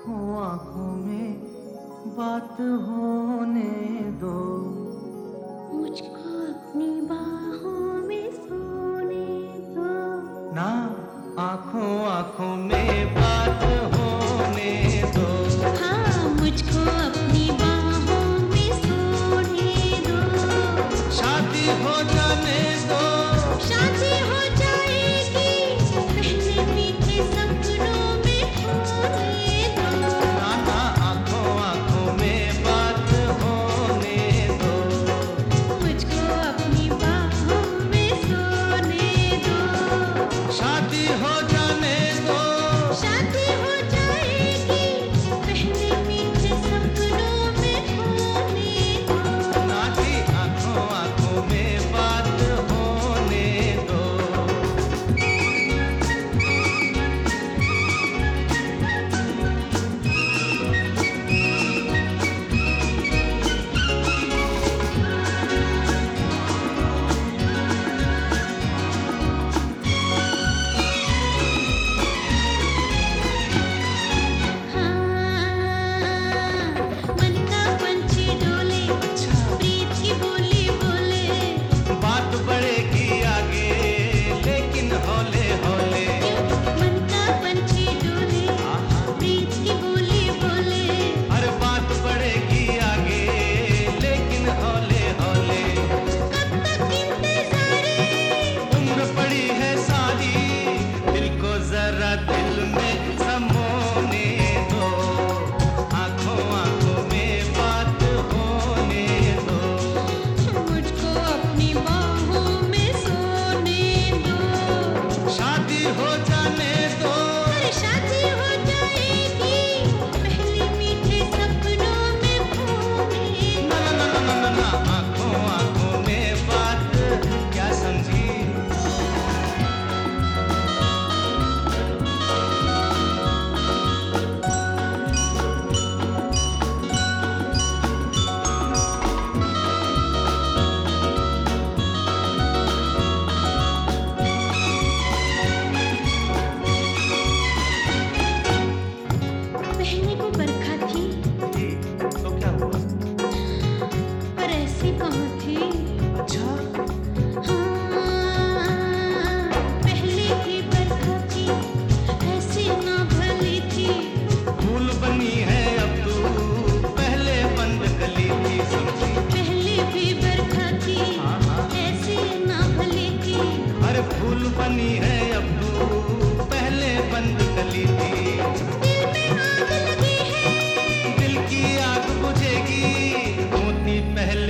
आँखों आँखों में बात होने दो। मुझको अपनी बाहों में सोने दो। ना आँखों आँखों में बात होने दो। हाँ मुझको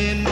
in